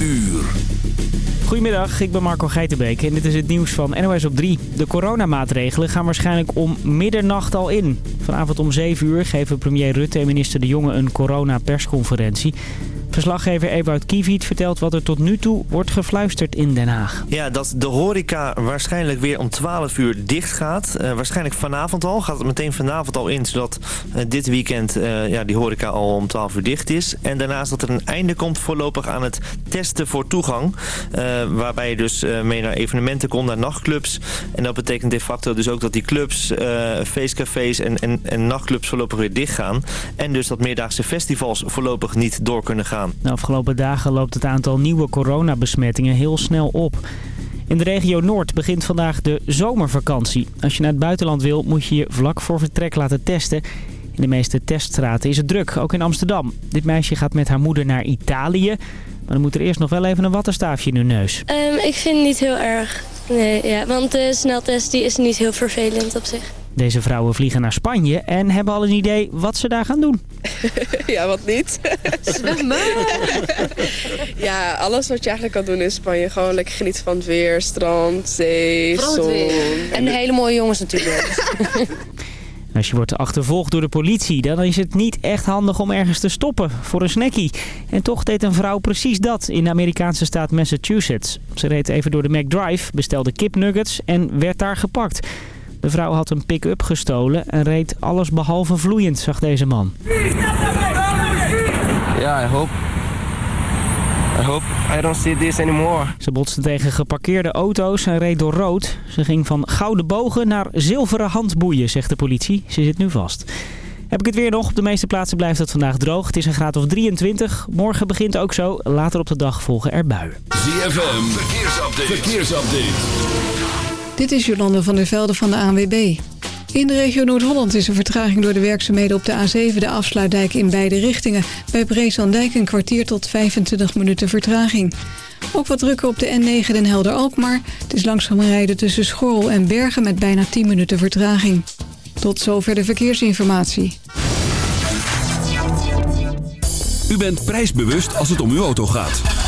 uur. Goedemiddag, ik ben Marco Geitenbeek en dit is het nieuws van NOS op 3. De coronamaatregelen gaan waarschijnlijk om middernacht al in. Vanavond om 7 uur geven premier Rutte en minister De Jonge een coronapersconferentie. Verslaggever Ewout Kiewiet vertelt wat er tot nu toe wordt gefluisterd in Den Haag. Ja, dat de horeca waarschijnlijk weer om 12 uur dicht gaat. Uh, waarschijnlijk vanavond al. Gaat het meteen vanavond al in, zodat uh, dit weekend uh, ja, die horeca al om 12 uur dicht is. En daarnaast dat er een einde komt voorlopig aan het testen voor toegang. waarbij je dus mee naar evenementen kon, naar nachtclubs. En dat betekent de facto dus ook dat die clubs, feestcafés en, en, en nachtclubs voorlopig weer dicht gaan. En dus dat meerdaagse festivals voorlopig niet door kunnen gaan. De afgelopen dagen loopt het aantal nieuwe coronabesmettingen heel snel op. In de regio Noord begint vandaag de zomervakantie. Als je naar het buitenland wil, moet je je vlak voor vertrek laten testen. In de meeste teststraten is het druk, ook in Amsterdam. Dit meisje gaat met haar moeder naar Italië. Maar dan moet er eerst nog wel even een wattenstaafje in hun neus. Um, ik vind het niet heel erg. Nee, ja, want de sneltest die is niet heel vervelend op zich. Deze vrouwen vliegen naar Spanje en hebben al een idee wat ze daar gaan doen. ja, wat niet? Zwemmen! ja, alles wat je eigenlijk kan doen in Spanje. Gewoon lekker genieten van het weer, strand, zee, zon. En hele mooie jongens natuurlijk. Als je wordt achtervolgd door de politie, dan is het niet echt handig om ergens te stoppen voor een snackie. En toch deed een vrouw precies dat in de Amerikaanse staat Massachusetts. Ze reed even door de McDrive, bestelde kipnuggets en werd daar gepakt. De vrouw had een pick-up gestolen en reed alles behalve vloeiend, zag deze man. Ja, I hope. I hope I don't see this anymore. Ze botste tegen geparkeerde auto's en reed door rood. Ze ging van gouden bogen naar zilveren handboeien, zegt de politie. Ze zit nu vast. Heb ik het weer nog. Op de meeste plaatsen blijft het vandaag droog. Het is een graad of 23. Morgen begint ook zo. Later op de dag volgen er buien. ZFM, verkeersupdate. verkeersupdate. Dit is Jolande van der Velde van de ANWB. In de regio Noord-Holland is er vertraging door de werkzaamheden op de A7, de afsluitdijk in beide richtingen. Bij Breeslandijk een kwartier tot 25 minuten vertraging. Ook wat drukker op de N9 Den Helder-Alkmaar. Het is langzaam rijden tussen Schorrel en Bergen met bijna 10 minuten vertraging. Tot zover de verkeersinformatie. U bent prijsbewust als het om uw auto gaat.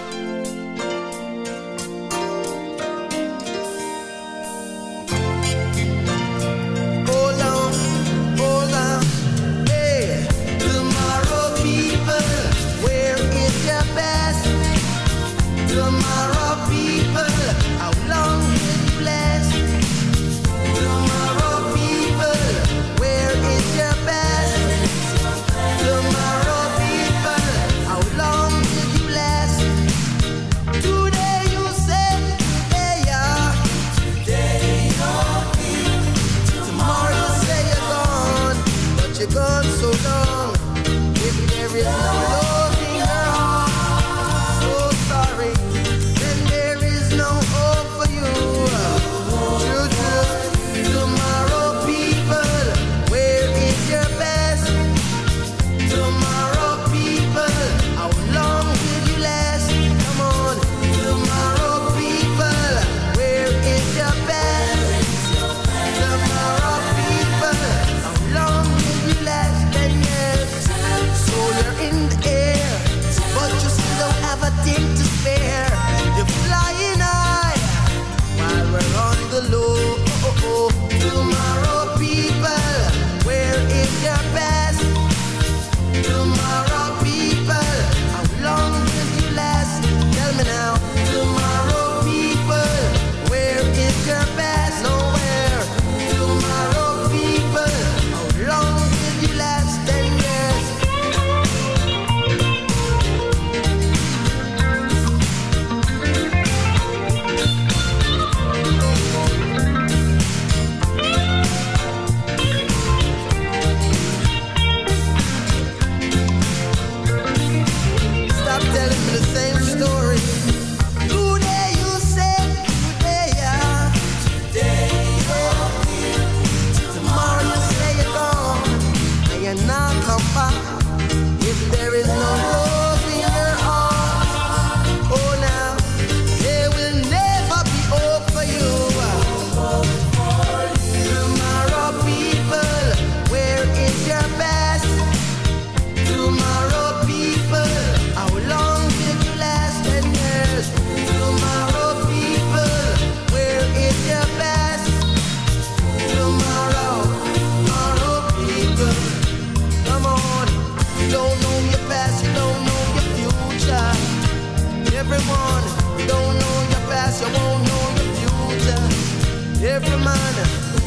Every man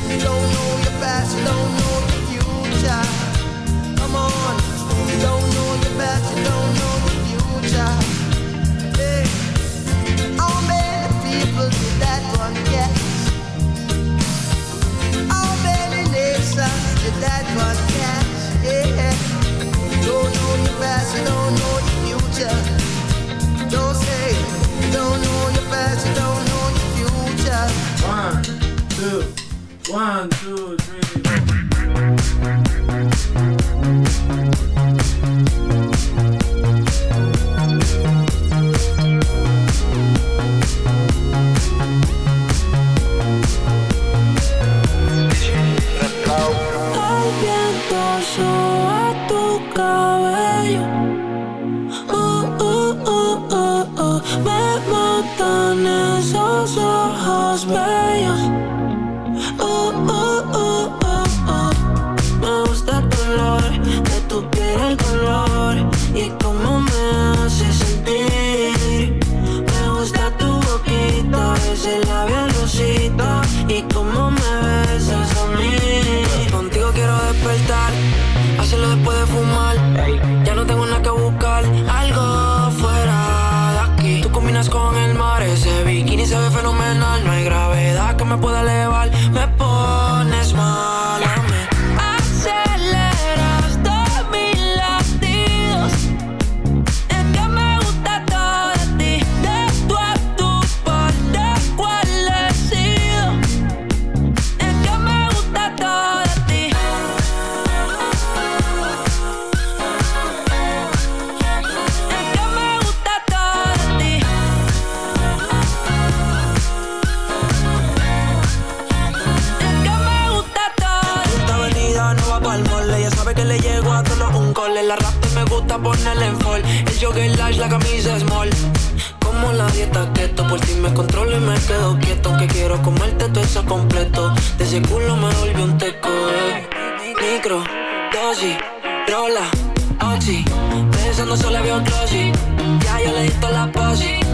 who don't know your past, you don't know your future. Come on, you don't know your past, you don't know your future. Hey, how many people did that one catch? How many nations did that one catch? Yeah, you don't know your past, you don't know your future. Don't say you don't know your past, you don't know your future. One, one, two, three. Me pueda elevar, me pones mal me gusta ponerle en fall. El jogger large, la camisa small. Como la dieta keto, por ti me controlo y me quedo quieto. Aunque quiero comerte todo eso completo. De ese culo me volví un teco, eh. Micro, dosis, rola, oxi. Pensando solo había un glossy. Ya yo le di la posi.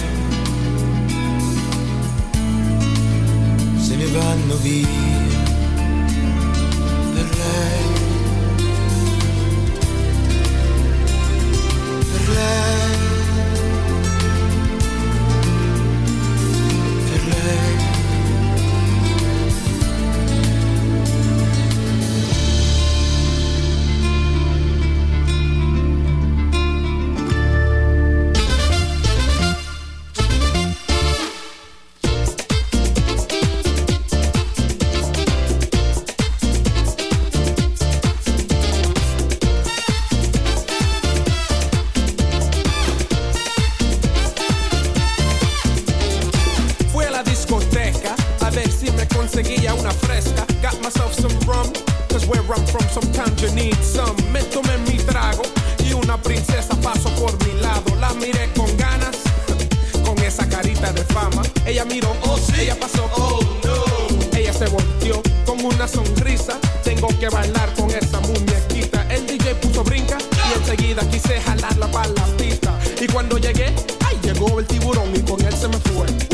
ne vanno via per lei. quise jalarla para la pista. Y cuando llegué, ahí llegó el tiburón y con él se me fue.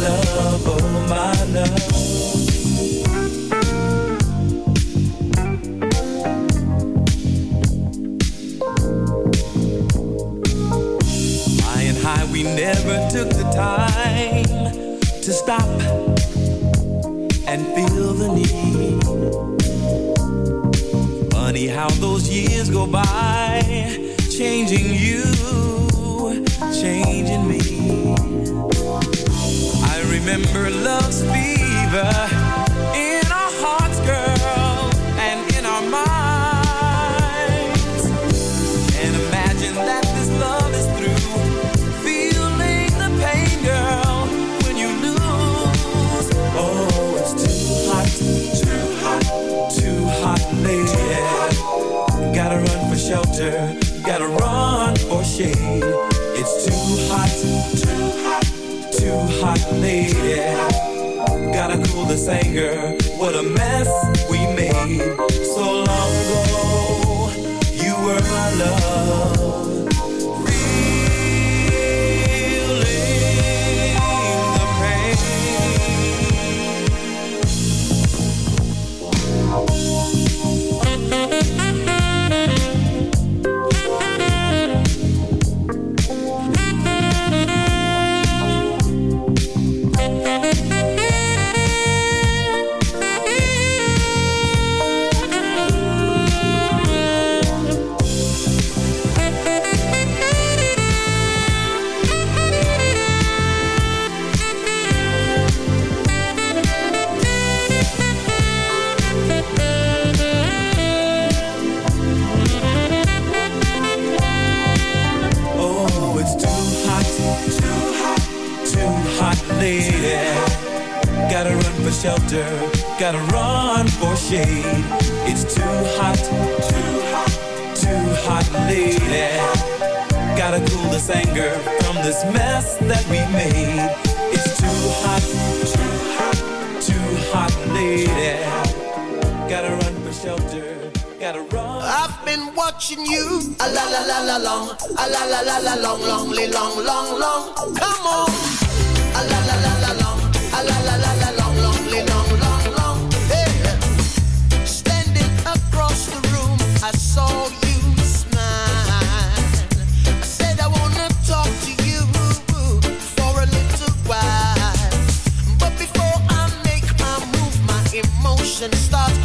love, oh my love. High high, we never took the time to stop and feel the need. Funny how those years go by, changing you, changing me remember love's fever. girl, what a mess. shelter, gotta run for shade. It's too hot, too hot, too hot, lady. Gotta cool this anger from this mess that we made. It's too hot, too hot, too hot, lady. Gotta run for shelter. Gotta run. I've been watching you, a la la la la long, a la la la la long, long, long, long, long. Come on, a la la la la. and start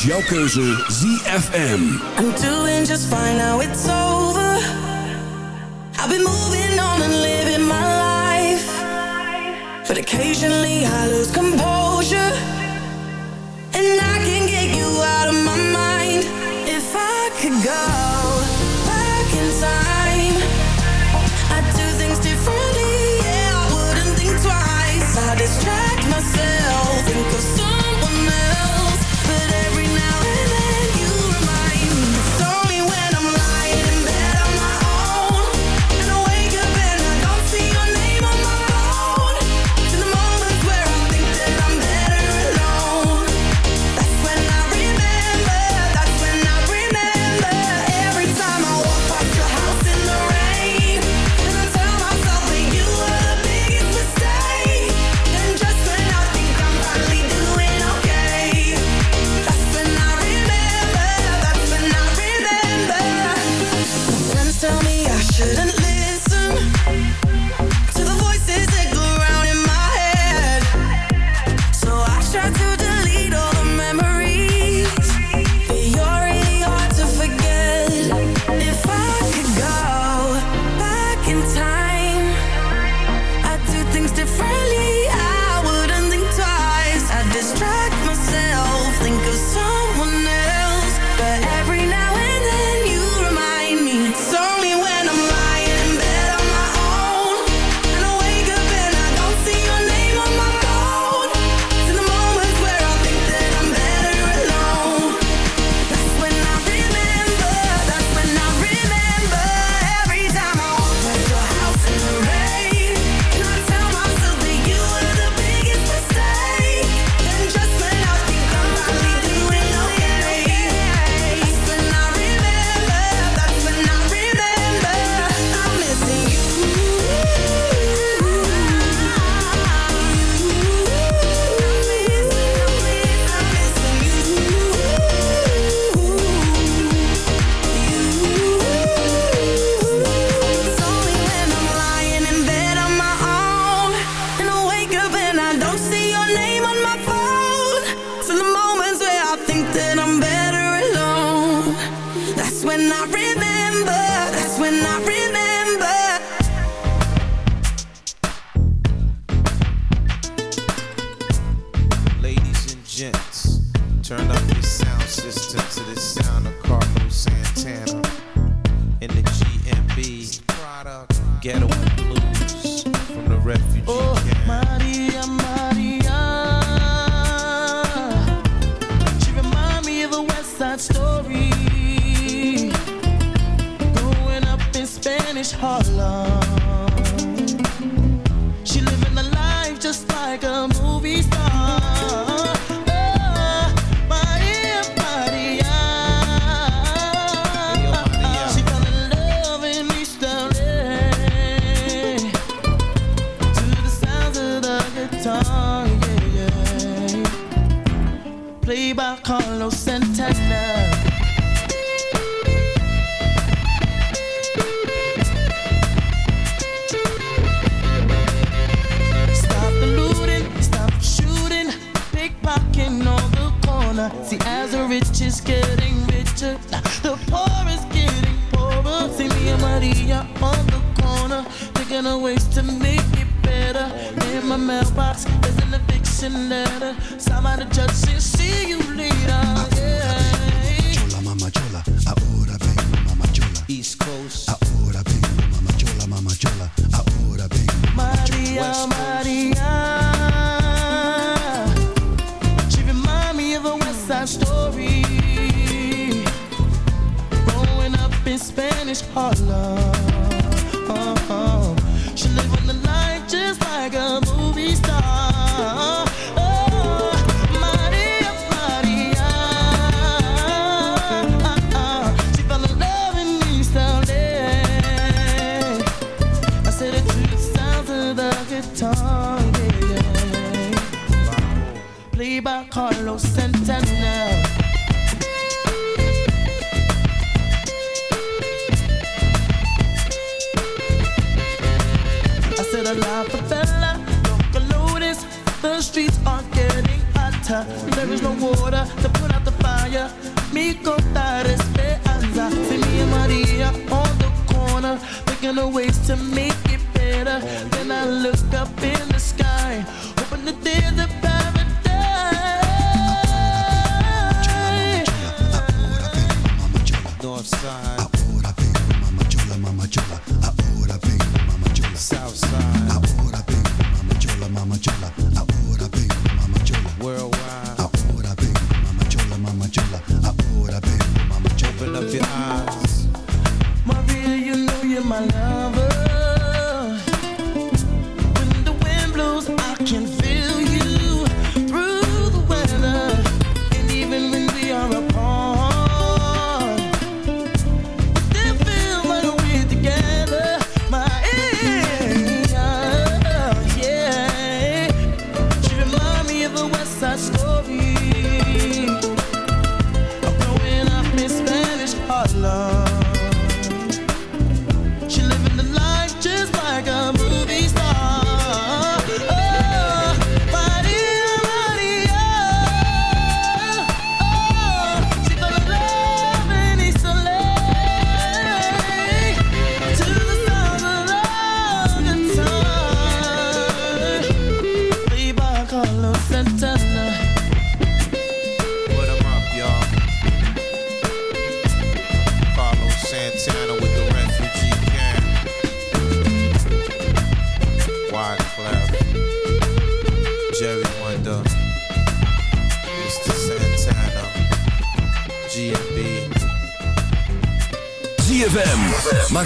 is jouw keuze ZFM. I'm doing just fine now, it's all differently. Then I look up in the sky, hoping that there's a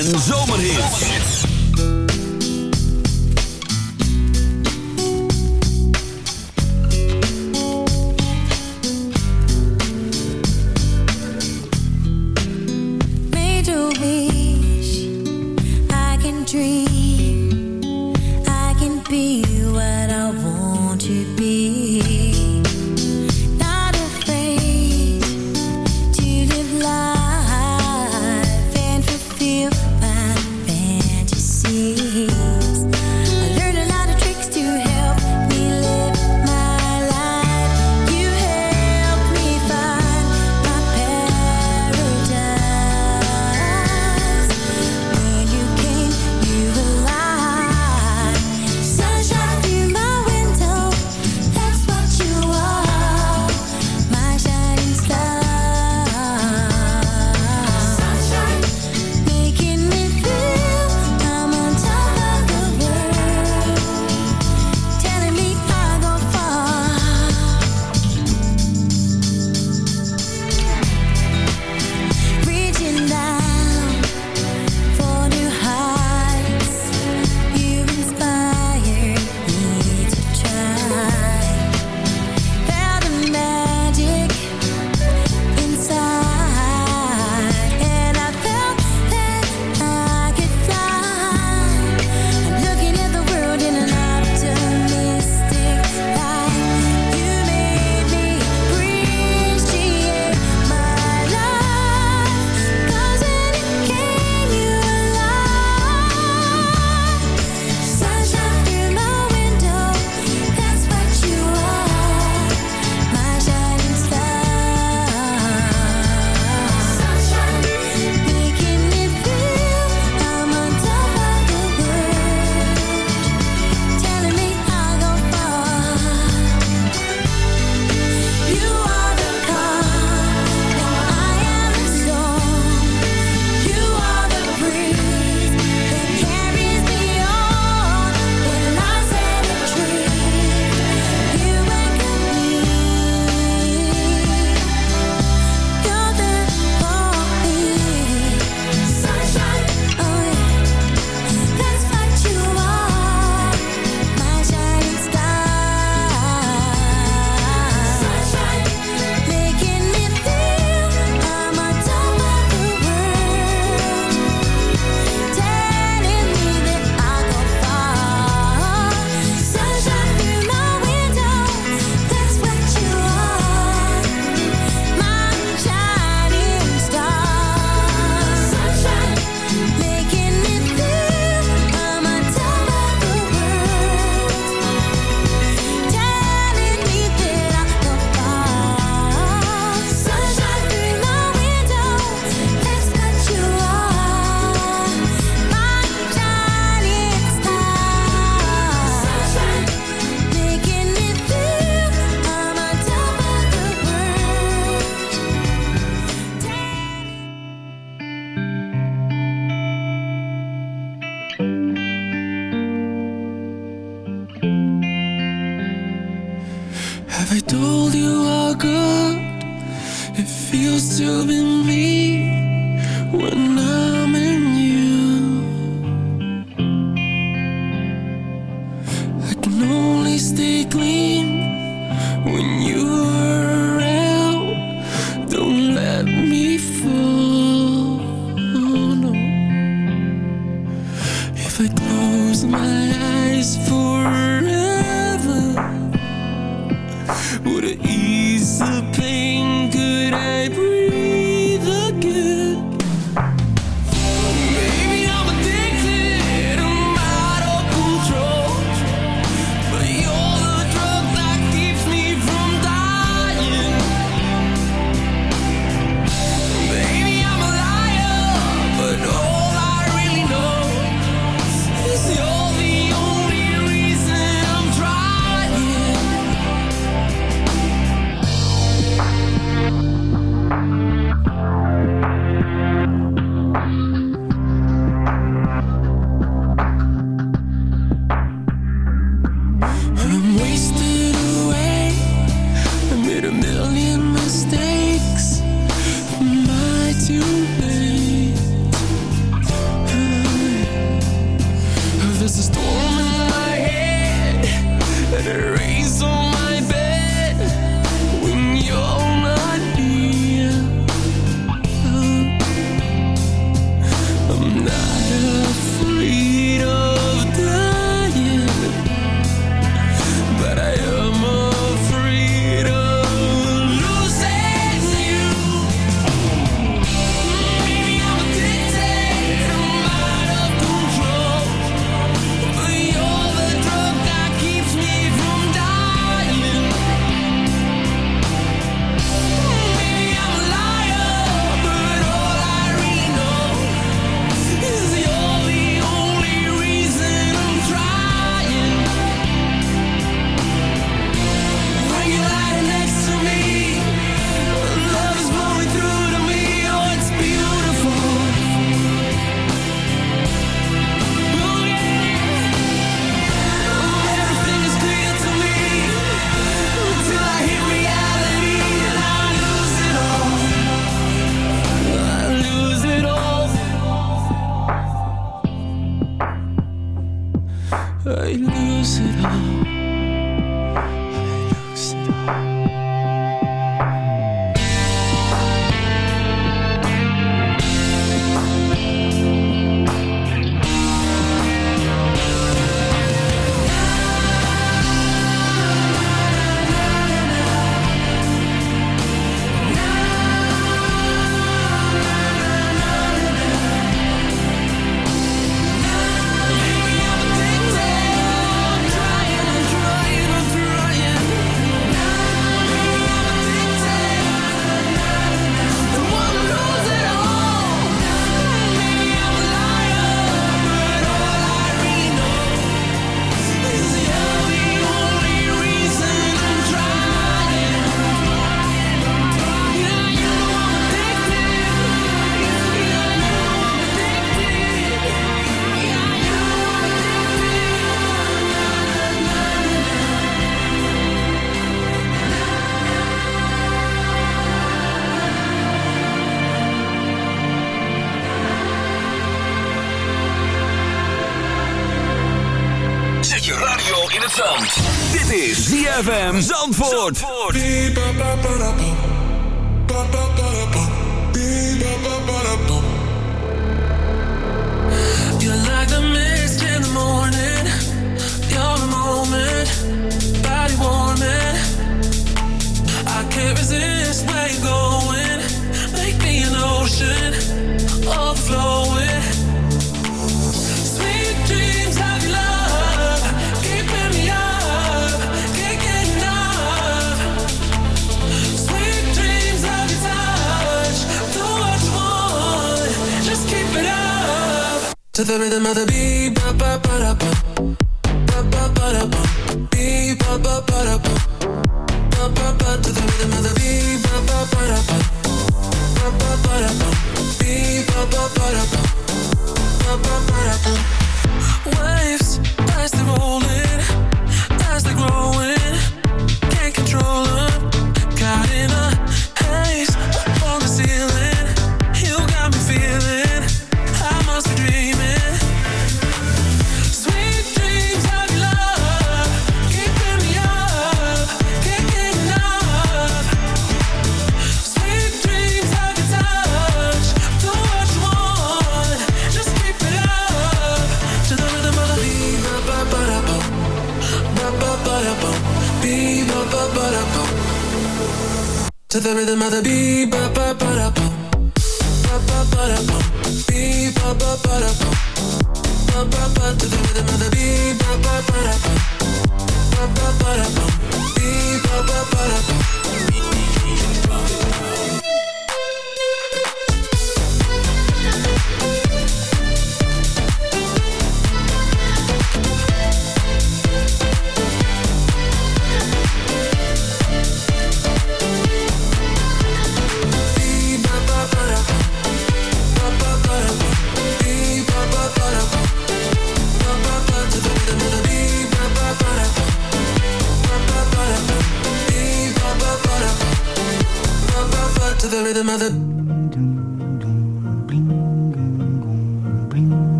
And so.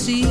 see.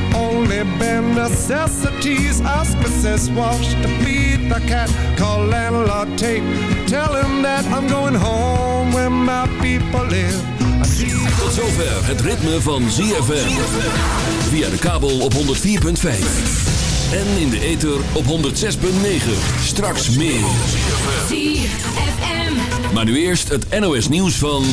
Only bare necessities. Ask Mrs. Walsh to feed the cat. Call landlord Tate. Tell him that I'm going home where my people live. Tot zover het ritme van ZFM. Via de kabel op 104.5. En in de ether op 106.9. Straks meer. ZFM. Maar nu eerst het NOS nieuws van...